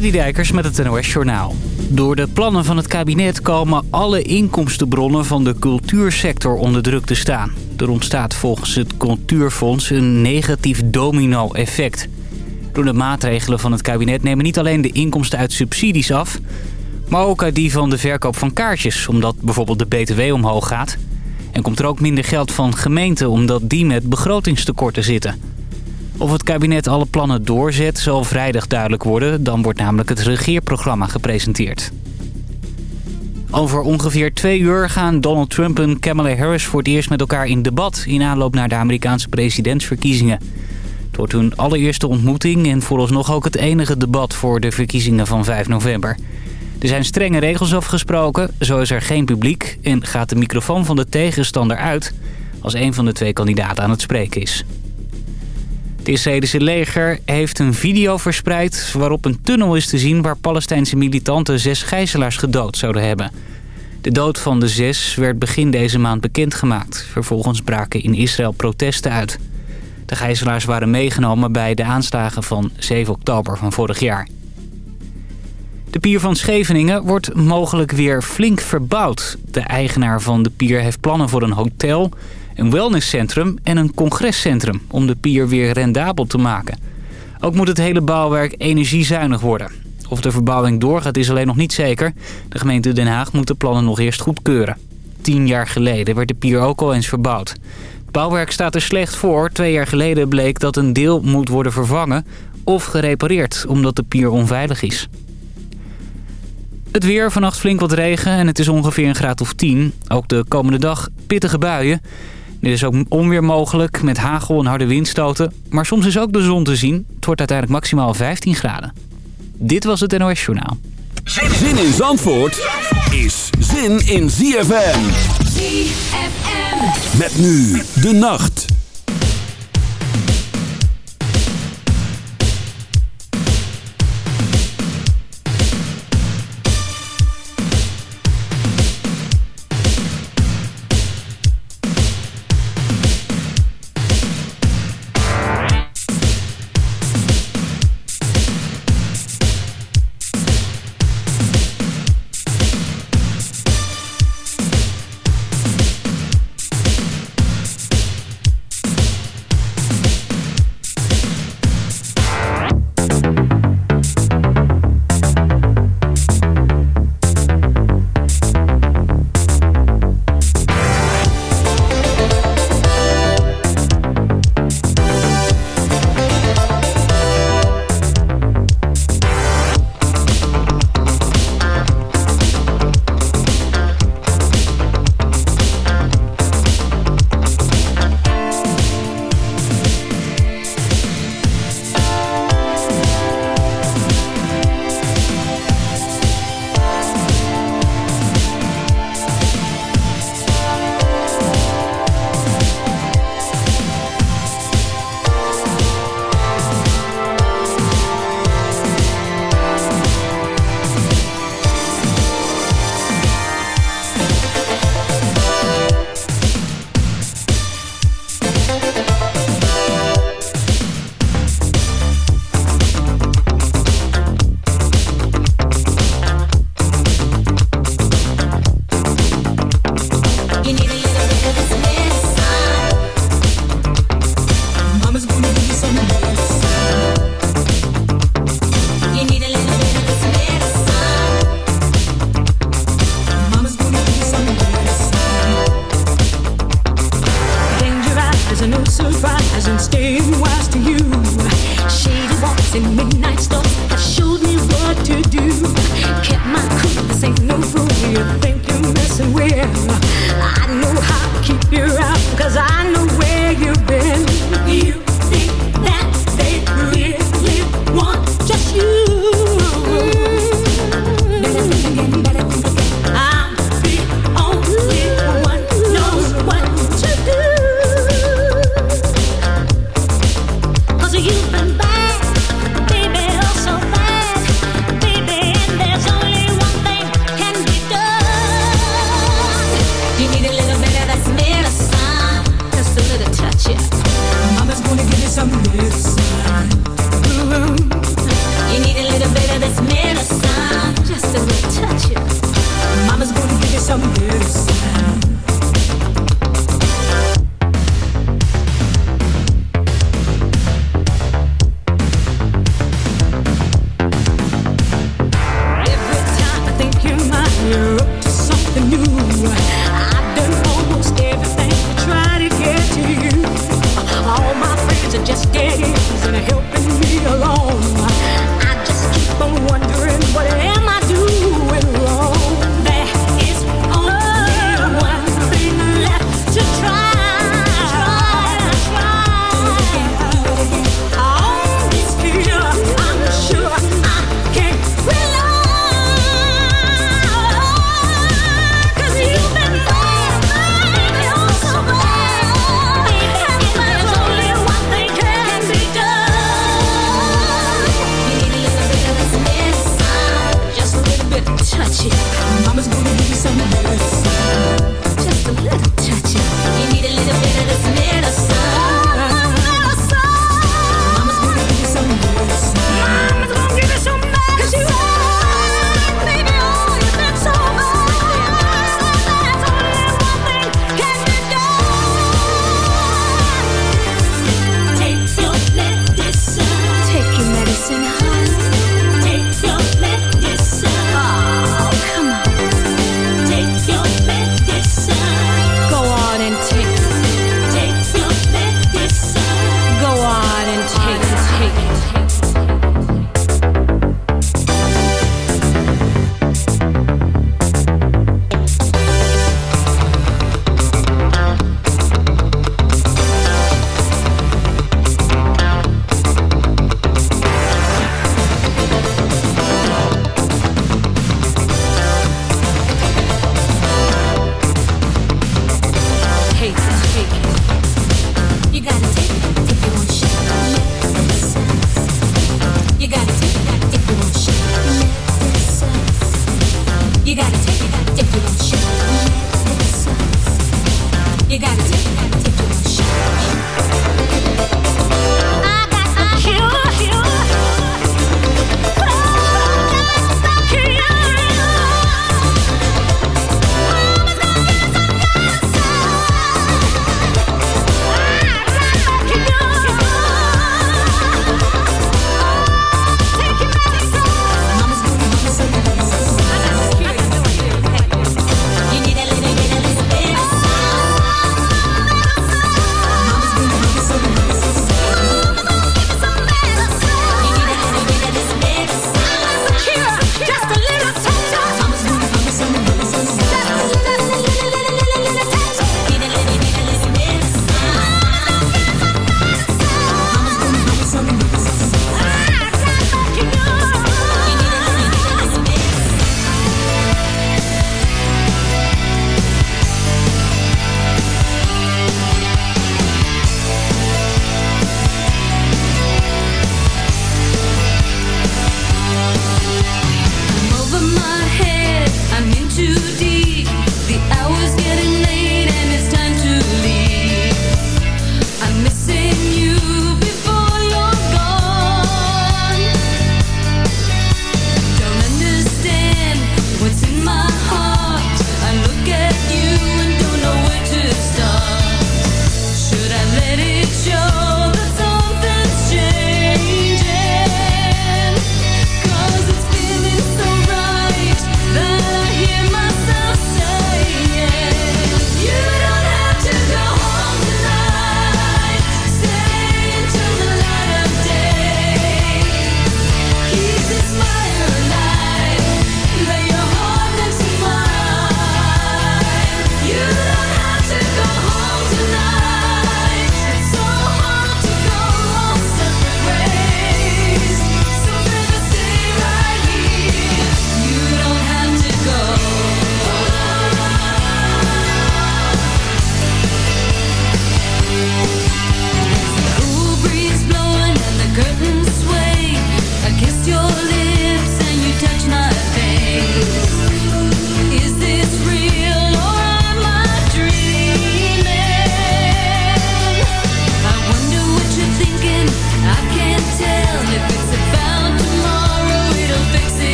Dijkers met het NOS Journaal. Door de plannen van het kabinet komen alle inkomstenbronnen van de cultuursector onder druk te staan. Er ontstaat volgens het Cultuurfonds een negatief domino-effect. Door de maatregelen van het kabinet nemen niet alleen de inkomsten uit subsidies af... maar ook uit die van de verkoop van kaartjes, omdat bijvoorbeeld de BTW omhoog gaat. En komt er ook minder geld van gemeenten, omdat die met begrotingstekorten zitten... Of het kabinet alle plannen doorzet zal vrijdag duidelijk worden. Dan wordt namelijk het regeerprogramma gepresenteerd. Over ongeveer twee uur gaan Donald Trump en Kamala Harris voor het eerst met elkaar in debat... in aanloop naar de Amerikaanse presidentsverkiezingen. Het wordt hun allereerste ontmoeting en vooralsnog ook het enige debat voor de verkiezingen van 5 november. Er zijn strenge regels afgesproken, zo is er geen publiek en gaat de microfoon van de tegenstander uit... als een van de twee kandidaten aan het spreken is. Het Israëlische leger heeft een video verspreid waarop een tunnel is te zien... waar Palestijnse militanten zes gijzelaars gedood zouden hebben. De dood van de zes werd begin deze maand bekendgemaakt. Vervolgens braken in Israël protesten uit. De gijzelaars waren meegenomen bij de aanslagen van 7 oktober van vorig jaar. De pier van Scheveningen wordt mogelijk weer flink verbouwd. De eigenaar van de pier heeft plannen voor een hotel een wellnesscentrum en een congrescentrum om de pier weer rendabel te maken. Ook moet het hele bouwwerk energiezuinig worden. Of de verbouwing doorgaat is alleen nog niet zeker. De gemeente Den Haag moet de plannen nog eerst goedkeuren. Tien jaar geleden werd de pier ook al eens verbouwd. Het bouwwerk staat er slecht voor. Twee jaar geleden bleek dat een deel moet worden vervangen of gerepareerd omdat de pier onveilig is. Het weer, vannacht flink wat regen en het is ongeveer een graad of 10. Ook de komende dag pittige buien. Er is ook onweer mogelijk met hagel en harde windstoten. Maar soms is ook de zon te zien. Het wordt uiteindelijk maximaal 15 graden. Dit was het NOS Journaal. Zin in Zandvoort is zin in ZFM. ZFM. Met nu de nacht.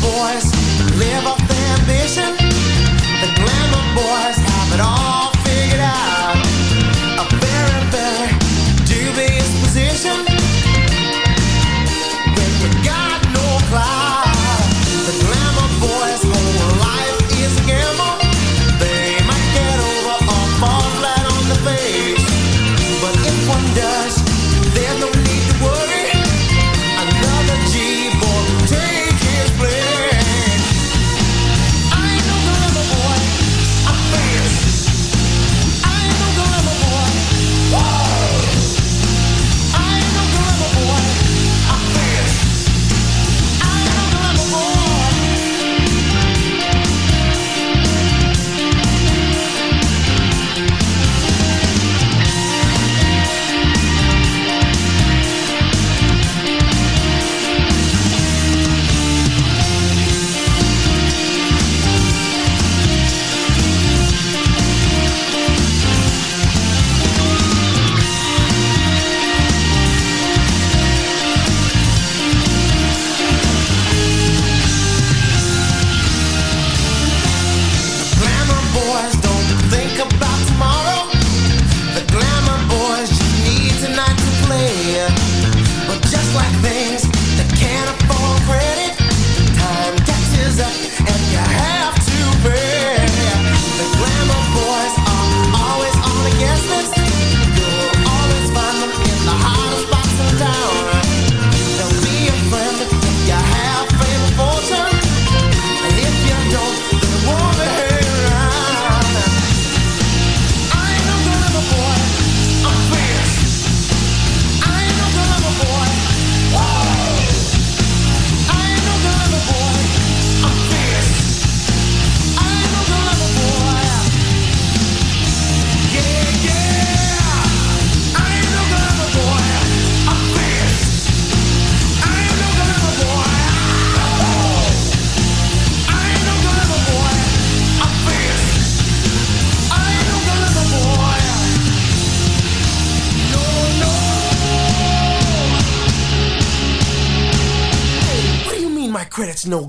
boys live off the ambition. The glamour boys have it all.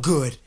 Good?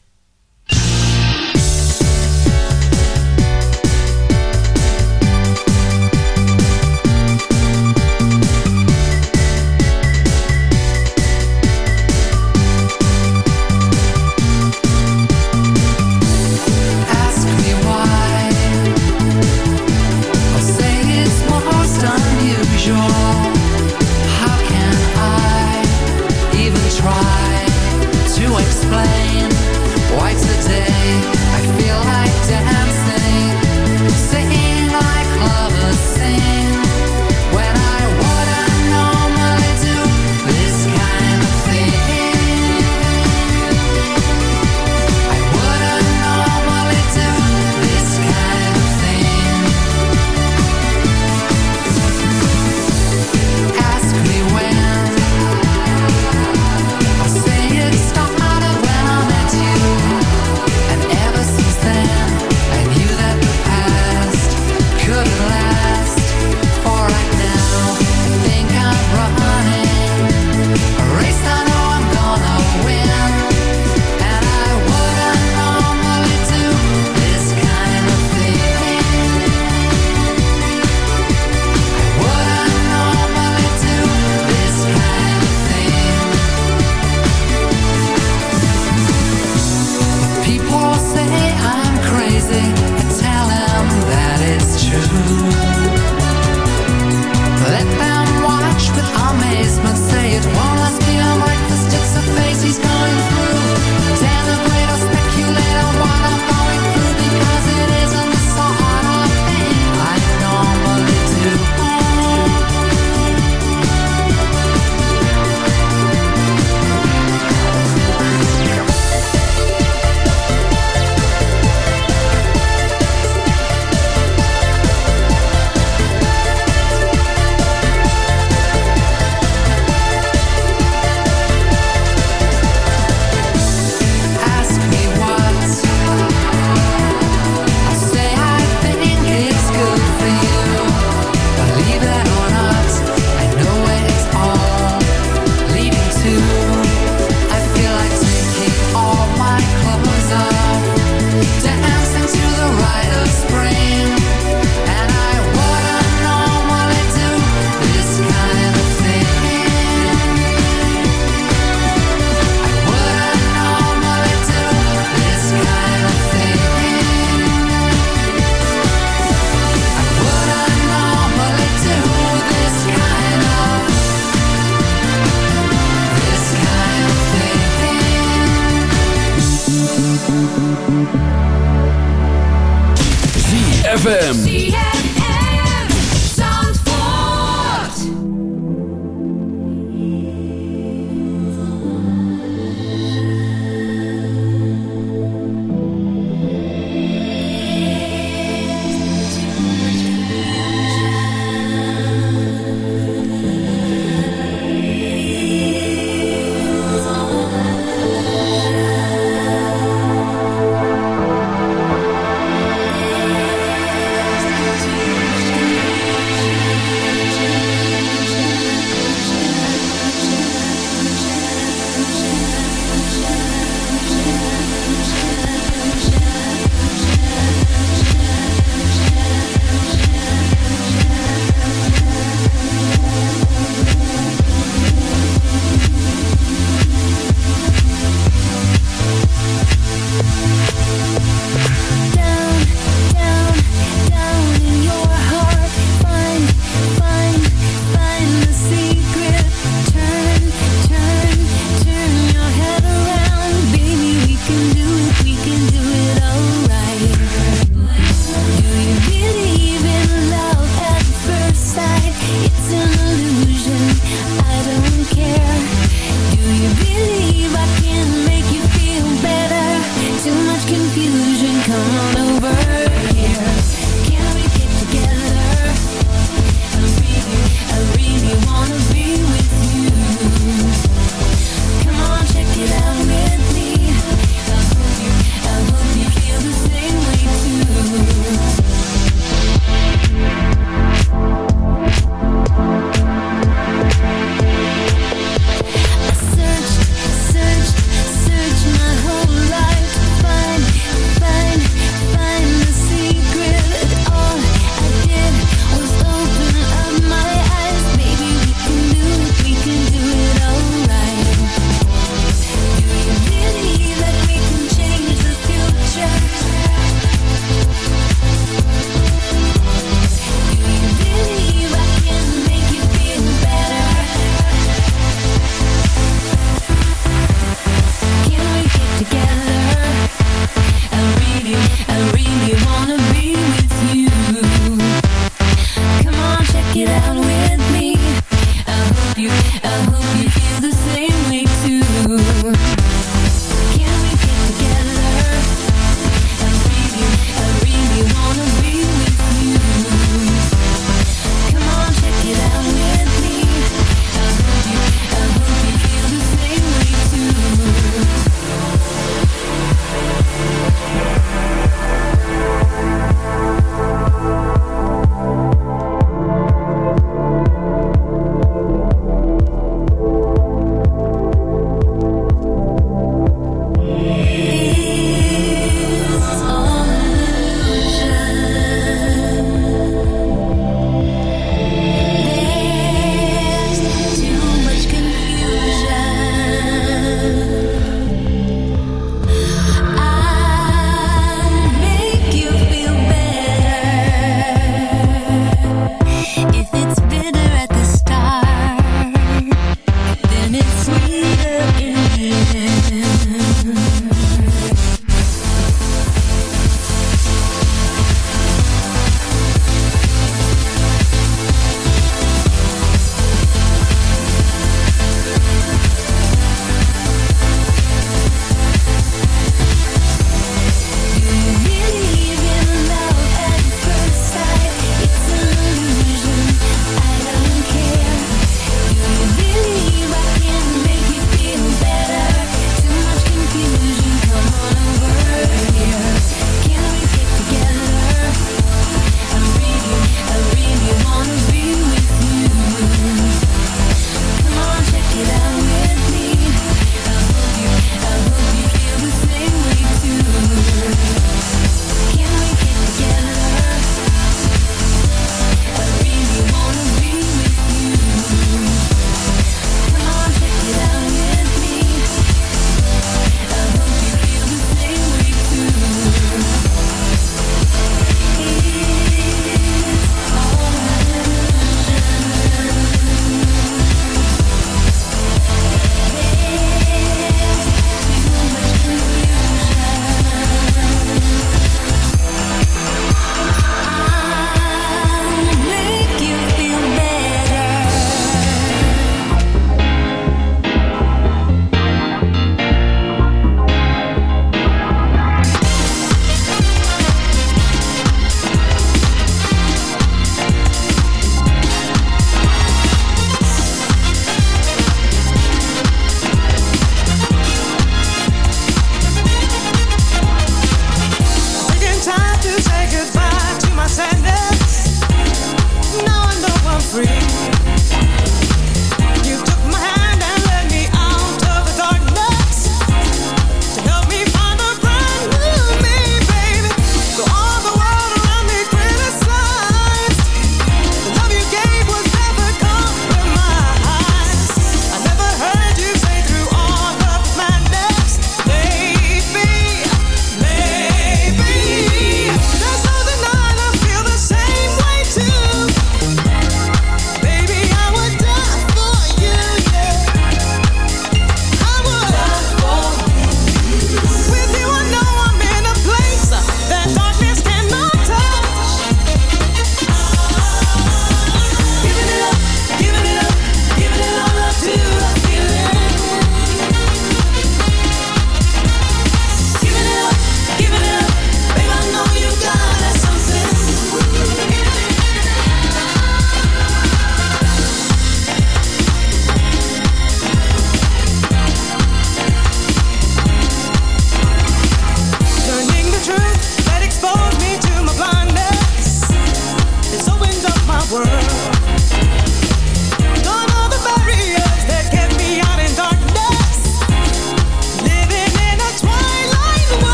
ZFM.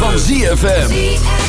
Van ZFM.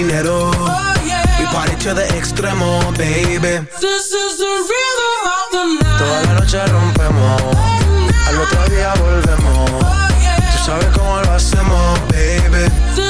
dinero. Oh, yeah. We party to the extremo, baby. This is the rhythm of the night. Toda la noche rompemos. Oh, Al otro día volvemos. Oh, yeah. Tú sabes cómo lo hacemos, baby. This